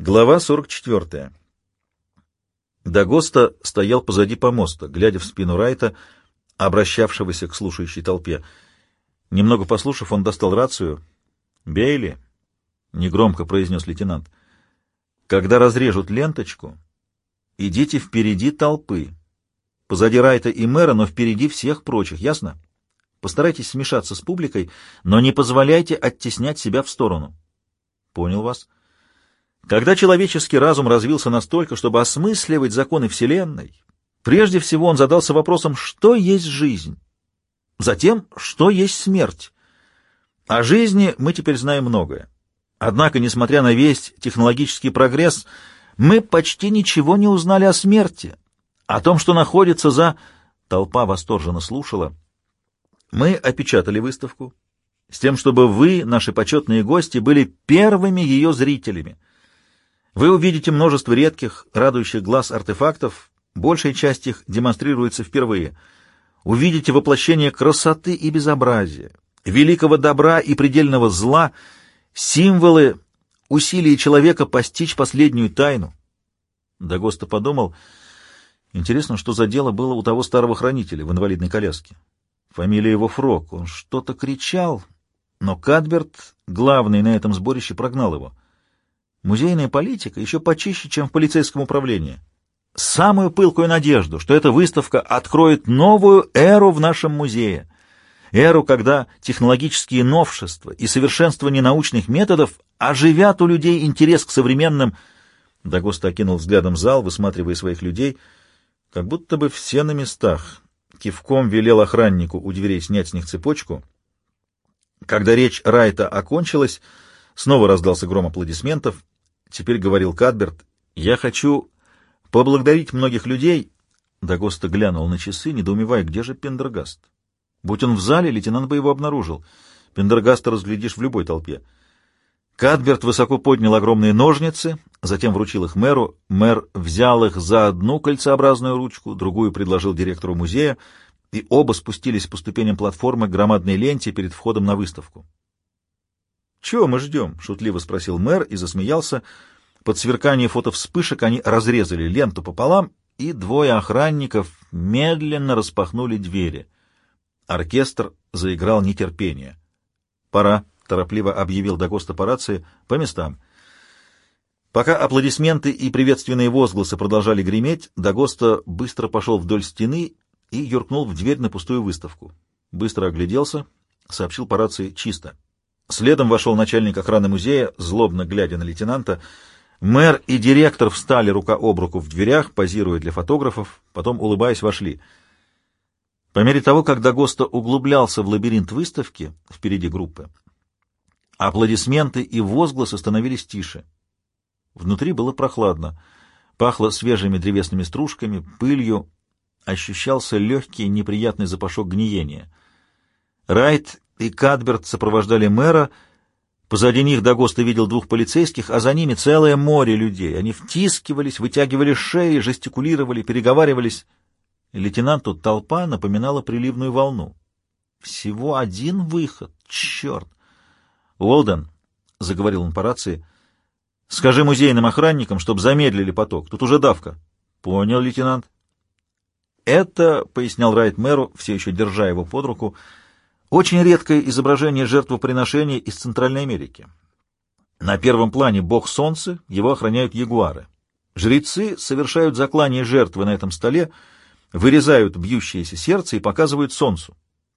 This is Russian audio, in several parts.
Глава 44. Дагоста стоял позади помоста, глядя в спину Райта, обращавшегося к слушающей толпе. Немного послушав, он достал рацию. «Бейли», — негромко произнес лейтенант, — «когда разрежут ленточку, идите впереди толпы. Позади Райта и мэра, но впереди всех прочих, ясно? Постарайтесь смешаться с публикой, но не позволяйте оттеснять себя в сторону». «Понял вас». Когда человеческий разум развился настолько, чтобы осмысливать законы Вселенной, прежде всего он задался вопросом, что есть жизнь, затем, что есть смерть. О жизни мы теперь знаем многое. Однако, несмотря на весь технологический прогресс, мы почти ничего не узнали о смерти, о том, что находится за... Толпа восторженно слушала. Мы опечатали выставку с тем, чтобы вы, наши почетные гости, были первыми ее зрителями. Вы увидите множество редких, радующих глаз артефактов, большая часть их демонстрируется впервые. Увидите воплощение красоты и безобразия, великого добра и предельного зла, символы усилий человека постичь последнюю тайну. Дагоста подумал, интересно, что за дело было у того старого хранителя в инвалидной коляске. Фамилия его Фрок, он что-то кричал, но Кадберт, главный на этом сборище, прогнал его — Музейная политика еще почище, чем в полицейском управлении. Самую пылкую надежду, что эта выставка откроет новую эру в нашем музее. Эру, когда технологические новшества и совершенствование научных методов оживят у людей интерес к современным... Дагоста окинул взглядом зал, высматривая своих людей, как будто бы все на местах. Кивком велел охраннику у дверей снять с них цепочку. Когда речь Райта окончилась, снова раздался гром аплодисментов. Теперь говорил Кадберт, я хочу поблагодарить многих людей. Дагоста глянул на часы, недоумевая, где же Пендергаст. Будь он в зале, лейтенант бы его обнаружил. Пендергаста разглядишь в любой толпе. Кадберт высоко поднял огромные ножницы, затем вручил их мэру. Мэр взял их за одну кольцеобразную ручку, другую предложил директору музея, и оба спустились по ступеням платформы к громадной ленте перед входом на выставку. «Чего мы ждем?» — шутливо спросил мэр и засмеялся. Под сверкание фотовспышек они разрезали ленту пополам, и двое охранников медленно распахнули двери. Оркестр заиграл нетерпение. «Пора», — торопливо объявил Дагоста по рации, — «по местам». Пока аплодисменты и приветственные возгласы продолжали греметь, Дагоста быстро пошел вдоль стены и юркнул в дверь на пустую выставку. Быстро огляделся, сообщил по рации «чисто». Следом вошел начальник охраны музея, злобно глядя на лейтенанта. Мэр и директор встали рука об руку в дверях, позируя для фотографов, потом, улыбаясь, вошли. По мере того, как Дагоста углублялся в лабиринт выставки впереди группы, аплодисменты и возгласы становились тише. Внутри было прохладно, пахло свежими древесными стружками, пылью, ощущался легкий неприятный запашок гниения. Райт и Кадберт сопровождали мэра. Позади них Дагоста видел двух полицейских, а за ними целое море людей. Они втискивались, вытягивали шеи, жестикулировали, переговаривались. Лейтенанту толпа напоминала приливную волну. Всего один выход. Черт! Уолден, — заговорил он по рации, — скажи музейным охранникам, чтобы замедлили поток. Тут уже давка. Понял, лейтенант. Это, — пояснял Райт мэру, все еще держа его под руку, — очень редкое изображение жертвоприношения из Центральной Америки. На первом плане бог солнца, его охраняют ягуары. Жрецы совершают заклание жертвы на этом столе, вырезают бьющееся сердце и показывают солнцу.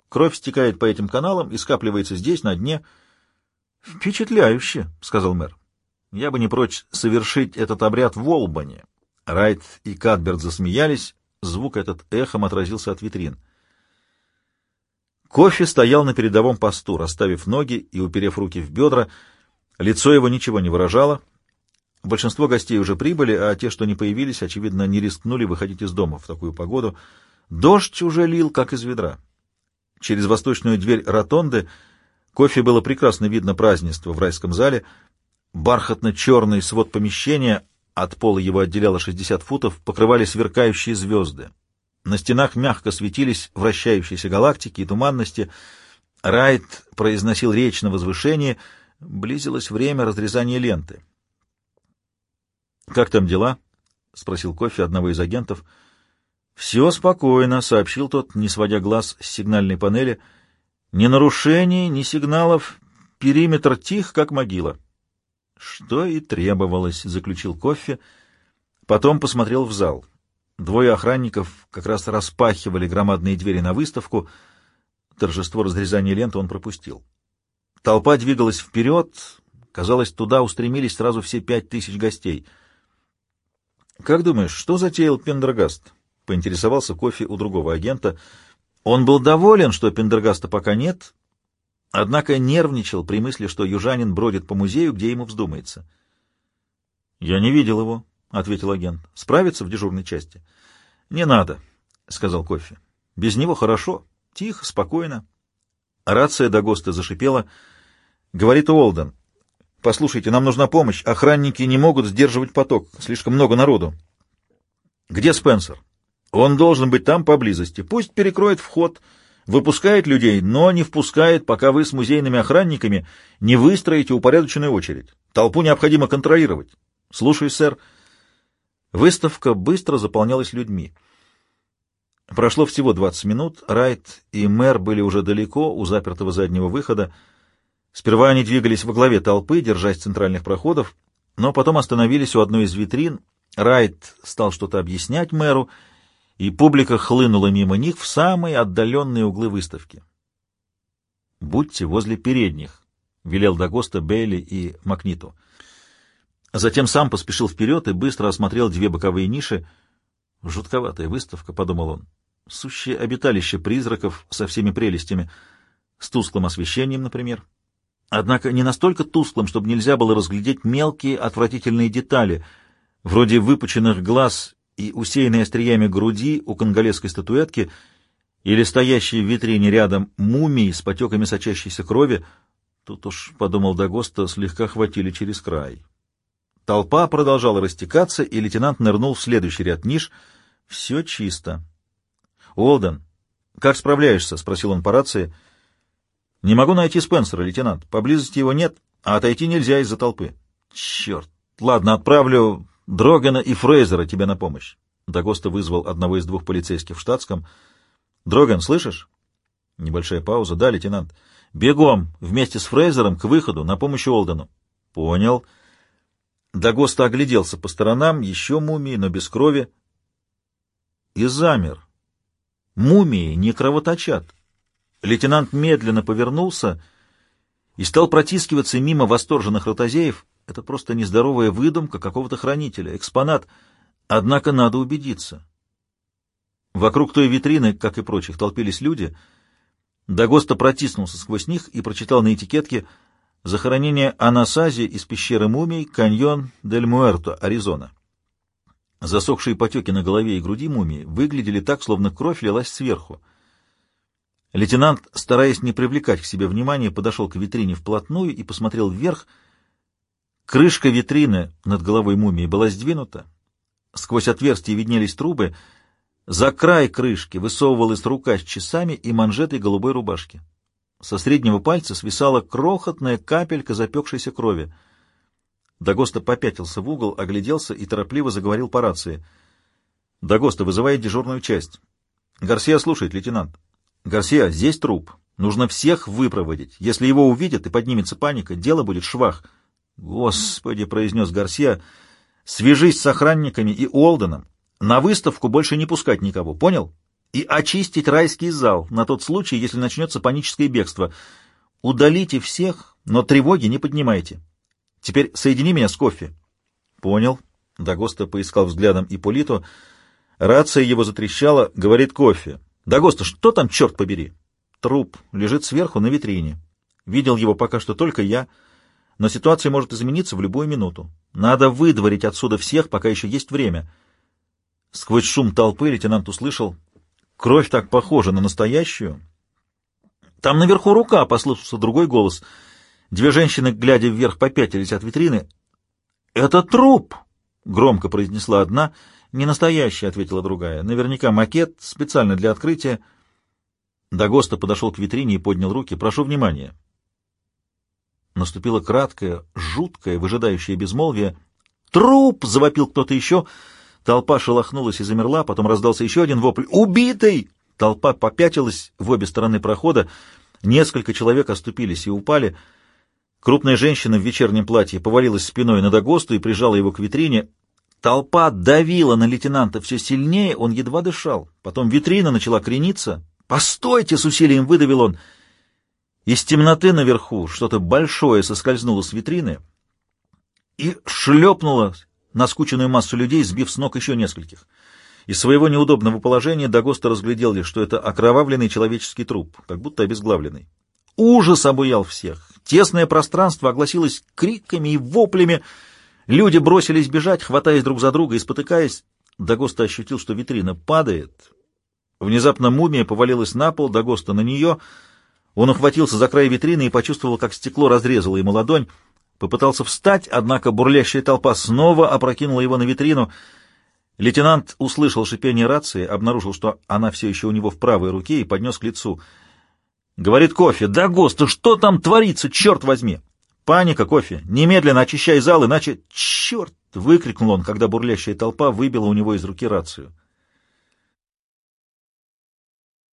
Кровь стекает по этим каналам и скапливается здесь, на дне. — Впечатляюще, — сказал мэр. — Я бы не прочь совершить этот обряд в Олбане. Райт и Кадберт засмеялись, звук этот эхом отразился от витрин. — Кофе стоял на передовом посту, расставив ноги и уперев руки в бедра. Лицо его ничего не выражало. Большинство гостей уже прибыли, а те, что не появились, очевидно, не рискнули выходить из дома в такую погоду. Дождь уже лил, как из ведра. Через восточную дверь ротонды кофе было прекрасно видно празднество в райском зале. Бархатно-черный свод помещения, от пола его отделяло 60 футов, покрывали сверкающие звезды. На стенах мягко светились вращающиеся галактики и туманности. Райт произносил речь на возвышении. Близилось время разрезания ленты. «Как там дела?» — спросил Кофе одного из агентов. «Все спокойно», — сообщил тот, не сводя глаз с сигнальной панели. «Ни нарушений, ни сигналов. Периметр тих, как могила». «Что и требовалось», — заключил Кофе. Потом посмотрел в зал. Двое охранников как раз распахивали громадные двери на выставку. Торжество разрезания ленты он пропустил. Толпа двигалась вперед. Казалось, туда устремились сразу все пять тысяч гостей. «Как думаешь, что затеял Пендергаст?» — поинтересовался кофе у другого агента. Он был доволен, что Пендергаста пока нет, однако нервничал при мысли, что южанин бродит по музею, где ему вздумается. «Я не видел его», — ответил агент. — Справится в дежурной части? — Не надо, — сказал Кофе. — Без него хорошо, тихо, спокойно. Рация до ГОСТа зашипела. Говорит Уолден. — Послушайте, нам нужна помощь. Охранники не могут сдерживать поток. Слишком много народу. — Где Спенсер? — Он должен быть там поблизости. Пусть перекроет вход, выпускает людей, но не впускает, пока вы с музейными охранниками не выстроите упорядоченную очередь. Толпу необходимо контролировать. — Слушаюсь, сэр. — Выставка быстро заполнялась людьми. Прошло всего 20 минут, Райт и мэр были уже далеко у запертого заднего выхода. Сперва они двигались во главе толпы, держась центральных проходов, но потом остановились у одной из витрин. Райт стал что-то объяснять мэру, и публика хлынула мимо них в самые отдаленные углы выставки. «Будьте возле передних», — велел Дагоста Бейли и Макниту. Затем сам поспешил вперед и быстро осмотрел две боковые ниши. «Жутковатая выставка», — подумал он. «Сущее обиталище призраков со всеми прелестями, с тусклым освещением, например. Однако не настолько тусклым, чтобы нельзя было разглядеть мелкие отвратительные детали, вроде выпученных глаз и усеянной остриями груди у конголезской статуэтки или стоящей в витрине рядом мумии с потеками сочащейся крови. Тут уж, — подумал Дагоста, — слегка хватили через край». Толпа продолжала растекаться, и лейтенант нырнул в следующий ряд ниш. Все чисто. «Уолден, как справляешься?» — спросил он по рации. «Не могу найти Спенсера, лейтенант. Поблизости его нет, а отойти нельзя из-за толпы». «Черт! Ладно, отправлю Дрогена и Фрейзера тебе на помощь». Дагоста вызвал одного из двух полицейских в штатском. «Дроген, слышишь?» Небольшая пауза. «Да, лейтенант. Бегом вместе с Фрейзером к выходу на помощь Уолдену». «Понял». Дагоста огляделся по сторонам, еще мумии, но без крови, и замер. Мумии не кровоточат. Лейтенант медленно повернулся и стал протискиваться мимо восторженных ротозеев. Это просто нездоровая выдумка какого-то хранителя, экспонат. Однако надо убедиться. Вокруг той витрины, как и прочих, толпились люди. Дагоста протиснулся сквозь них и прочитал на этикетке — Захоронение Анасази из пещеры мумий, каньон Дель Муэрто, Аризона. Засохшие потеки на голове и груди мумии выглядели так, словно кровь лилась сверху. Лейтенант, стараясь не привлекать к себе внимания, подошел к витрине вплотную и посмотрел вверх. Крышка витрины над головой мумии была сдвинута. Сквозь отверстие виднелись трубы. За край крышки высовывалась рука с часами и манжетой голубой рубашки. Со среднего пальца свисала крохотная капелька запекшейся крови. Дагоста попятился в угол, огляделся и торопливо заговорил по рации. «Дагоста, вызывает дежурную часть». «Гарсия слушает, лейтенант». «Гарсия, здесь труп. Нужно всех выпроводить. Если его увидят и поднимется паника, дело будет швах». «Господи!» — произнес Гарсия. «Свяжись с охранниками и Олденом. На выставку больше не пускать никого. Понял?» И очистить райский зал на тот случай, если начнется паническое бегство. Удалите всех, но тревоги не поднимайте. Теперь соедини меня с кофе. Понял. Дагоста поискал взглядом Ипполиту. Рация его затрещала, говорит кофе. Дагоста, что там, черт побери? Труп лежит сверху на витрине. Видел его пока что только я, но ситуация может измениться в любую минуту. Надо выдворить отсюда всех, пока еще есть время. Сквозь шум толпы лейтенант услышал Кровь так похожа на настоящую. Там наверху рука, — послышался другой голос. Две женщины, глядя вверх, попятились от витрины. — Это труп! — громко произнесла одна. — Не настоящий, — ответила другая. — Наверняка макет, специально для открытия. Дагоста подошел к витрине и поднял руки. — Прошу внимания. Наступило краткое, жуткое, выжидающее безмолвие. «Труп!» — завопил кто-то еще. Толпа шелохнулась и замерла, потом раздался еще один вопль. «Убитый!» Толпа попятилась в обе стороны прохода. Несколько человек оступились и упали. Крупная женщина в вечернем платье повалилась спиной на Дагосту и прижала его к витрине. Толпа давила на лейтенанта все сильнее, он едва дышал. Потом витрина начала крениться. «Постойте!» — с усилием выдавил он. Из темноты наверху что-то большое соскользнуло с витрины и шлепнуло на скученную массу людей, сбив с ног еще нескольких. Из своего неудобного положения Дагоста разглядел лишь, что это окровавленный человеческий труп, как будто обезглавленный. Ужас обуял всех. Тесное пространство огласилось криками и воплями. Люди бросились бежать, хватаясь друг за друга и спотыкаясь. Дагоста ощутил, что витрина падает. Внезапно мумия повалилась на пол, Дагоста на нее. Он ухватился за край витрины и почувствовал, как стекло разрезало ему ладонь. Попытался встать, однако бурлящая толпа снова опрокинула его на витрину — Лейтенант услышал шипение рации, обнаружил, что она все еще у него в правой руке, и поднес к лицу. Говорит кофе. «Да, Госта, что там творится, черт возьми!» «Паника, кофе! Немедленно очищай зал, иначе...» «Черт!» — выкрикнул он, когда бурлящая толпа выбила у него из руки рацию.